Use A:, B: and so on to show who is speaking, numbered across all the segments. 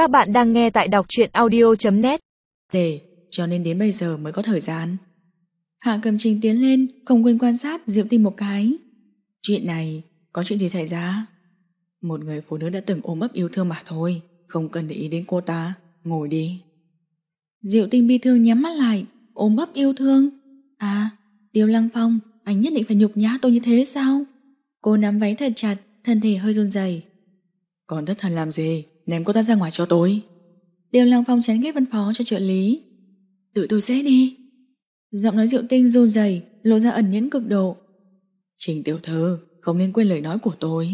A: Các bạn đang nghe tại đọc truyện audio.net
B: Để, cho nên đến bây giờ mới có thời gian. Hạ cầm trình tiến lên, không quên quan sát Diệu Tinh một cái. Chuyện này, có chuyện gì xảy ra? Một người phụ nữ đã từng ôm ấp yêu thương mà thôi, không cần để ý đến cô ta, ngồi đi. Diệu Tinh bi thương nhắm mắt lại, ôm ấp yêu thương. À, Tiêu Lăng Phong, anh nhất định phải nhục nhã tôi như thế sao? Cô nắm váy thật chặt, thân thể hơi run rẩy. Còn thất thần làm gì? Ném cô ta ra ngoài cho tôi. Tiêu Lăng Phong chán ghét văn phó cho trợ lý. Tự tôi sẽ đi. Giọng nói Diệu Tinh run rẩy, lộ ra ẩn nhẫn cực độ. Trình tiểu thư, không nên quên lời nói của tôi.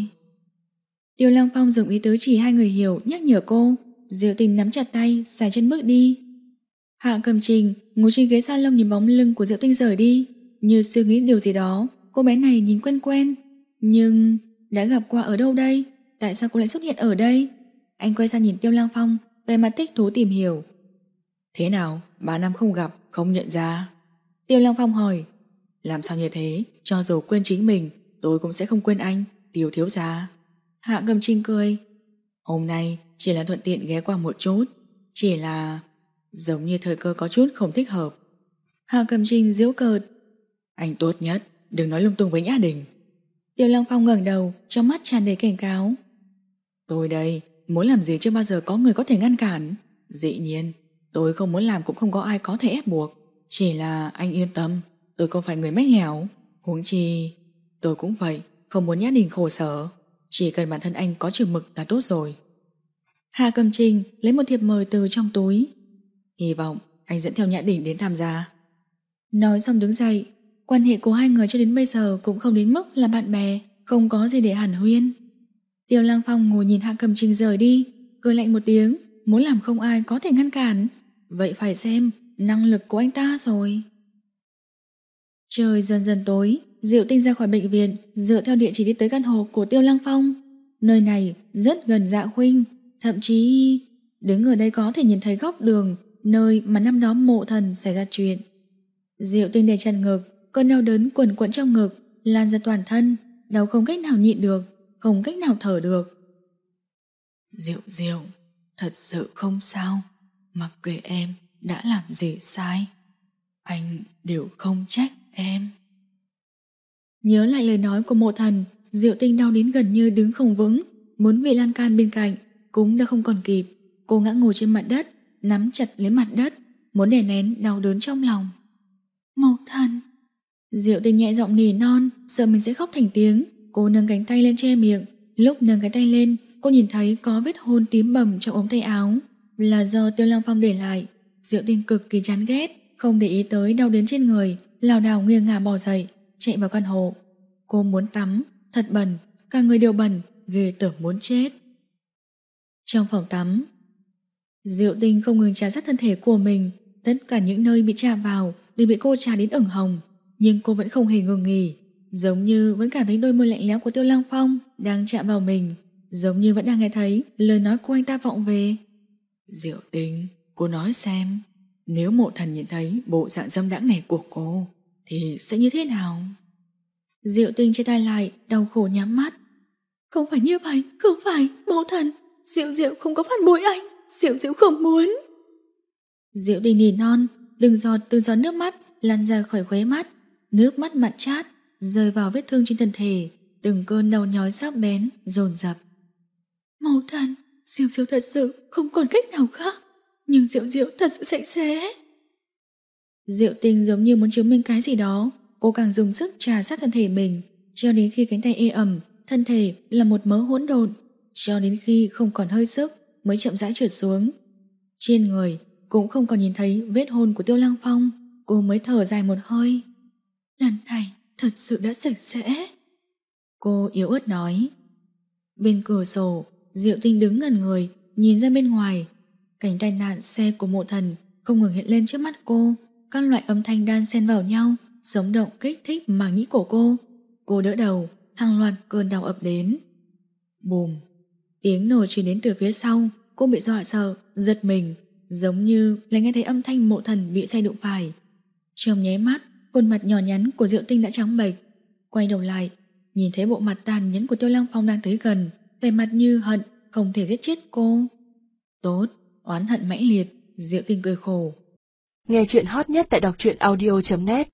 B: Tiêu Lăng Phong dùng ý tứ chỉ hai người hiểu, nhắc nhở cô. Diệu Tinh nắm chặt tay, xài chân bước đi. Hạ cầm trình, ngồi trên ghế salon nhìn bóng lưng của Diệu Tinh rời đi. Như suy nghĩ điều gì đó, cô bé này nhìn quen quen. Nhưng đã gặp qua ở đâu đây? Tại sao cô lại xuất hiện ở đây? Anh quay sang nhìn Tiêu Lang Phong, về mặt thích thú tìm hiểu. Thế nào, ba năm không gặp, không nhận ra. Tiêu Lang Phong hỏi, làm sao như thế, cho dù quên chính mình, tôi cũng sẽ không quên anh, Tiêu thiếu gia. Hạ cầm trinh cười. Hôm nay chỉ là thuận tiện ghé qua một chút, chỉ là giống như thời cơ có chút không thích hợp. Hạ cầm trinh diễu cợt. Anh tốt nhất, đừng nói lung tung với Nhã Đình. Tiêu Lăng Phong ngẩng đầu, trong mắt tràn đầy cảnh cáo. Tôi đây, muốn làm gì chưa bao giờ có người có thể ngăn cản. Dĩ nhiên, tôi không muốn làm cũng không có ai có thể ép buộc. Chỉ là anh yên tâm, tôi không phải người mách lẻo. Huống chi, tôi cũng vậy, không muốn nhát Đình khổ sở. Chỉ cần bản thân anh có chừng mực là tốt rồi. Hà Cầm Trình lấy một thiệp mời từ trong túi. Hy vọng anh dẫn theo Nhã Đình đến tham gia. Nói xong đứng dậy, quan hệ của hai người cho đến bây giờ cũng không đến mức là bạn bè, không có gì để hàn huyên. Tiêu Lang Phong ngồi nhìn Hạ Cầm Trình rời đi, cười lạnh một tiếng, muốn làm không ai có thể ngăn cản. Vậy phải xem năng lực của anh ta rồi. Trời dần dần tối, Diệu Tinh ra khỏi bệnh viện, dựa theo địa chỉ đi tới căn hộ của Tiêu Lăng Phong. Nơi này rất gần dạ khuynh, thậm chí đứng ở đây có thể nhìn thấy góc đường, nơi mà năm đó mộ thần xảy ra chuyện. Diệu Tinh để chăn ngực, cơn đau đớn quẩn quẩn trong ngực, lan ra toàn thân, đau không cách nào nhịn được, không cách nào thở được. Diệu Diệu, thật sự không sao, mặc kệ em đã làm gì sai, anh đều không trách em. Nhớ lại lời nói của mộ thần, Diệu Tinh đau đến gần như đứng không vững, muốn vị lan can bên cạnh, cũng đã không còn kịp. Cô ngã ngồi trên mặt đất, nắm chặt lấy mặt đất, muốn đè nén đau đớn trong lòng. Mộ thần! Diệu Tinh nhẹ giọng nỉ non, sợ mình sẽ khóc thành tiếng. Cô nâng cánh tay lên che miệng. Lúc nâng cái tay lên, cô nhìn thấy có vết hôn tím bầm trong ống tay áo. Là do Tiêu Long Phong để lại. Diệu Tinh cực kỳ chán ghét, không để ý tới đau đến trên người, lảo đảo nghiêng ngả bò dậy, chạy vào căn hộ. Cô muốn tắm, thật bẩn, cả người đều bẩn, ghê tởm muốn chết. Trong phòng tắm, Diệu Tinh không ngừng trà sát thân thể của mình, tất cả những nơi bị trà vào đều bị cô trà đến ửng hồng, nhưng cô vẫn không hề ngừng nghỉ, giống như vẫn cảm thấy đôi môi lạnh lẽo của Tiêu Lăng Phong đang chạm vào mình, giống như vẫn đang nghe thấy lời nói của anh ta vọng về. Diệu Tinh, cô nói xem, nếu mộ thần nhìn thấy bộ dạng dâm đãng này của cô, thì sẽ như thế nào? Diệu Tinh chia tay lại, đau khổ nhắm mắt. Không phải như vậy, không phải, mộ thần, Diệu Diệu không có phản bội anh, Diệu Diệu không muốn. Diệu Tinh nỉ non, đừng giọt từ giọt nước mắt lan ra khỏi khóe mắt, nước mắt mặn chát rơi vào vết thương trên thân thể, từng cơn đau nhói sắc bén dồn dập. Mẫu thân, Diệu Diệu thật sự không còn cách nào khác, nhưng Diệu Diệu thật sự sạch sẽ. Diệu Tinh giống như muốn chứng minh cái gì đó, cô càng dùng sức trà sát thân thể mình, cho đến khi cánh tay ê ẩm, thân thể là một mớ hỗn độn, cho đến khi không còn hơi sức mới chậm rãi trượt xuống. Trên người cũng không còn nhìn thấy vết hôn của Tiêu Lăng Phong, cô mới thở dài một hơi. Lần này thật sự đã sạch sẽ. Cô yếu ớt nói. Bên cửa sổ, Diệu Tinh đứng gần người, nhìn ra bên ngoài. Cảnh tai nạn xe của mộ thần không ngừng hiện lên trước mắt cô. Các loại âm thanh đan xen vào nhau, sống động kích thích màng nhĩ của cô. Cô đỡ đầu, hàng loạt cơn đau ập đến. Bùm! Tiếng nổ chỉ đến từ phía sau, cô bị dọa sợ, giật mình, giống như lại nghe thấy âm thanh mộ thần bị xe đụng phải. Trong nháy mắt, khuôn mặt nhỏ nhắn của Diệu Tinh đã trắng bệch. Quay đầu lại, nhìn thấy bộ mặt tàn nhẫn của Tiêu Lăng Phong đang tới gần, vẻ mặt như hận, không thể giết chết cô. Tốt, oán hận mãnh liệt, Diệu Tinh cười khổ.
C: Nghe chuyện hot nhất tại đọc truyện audio.net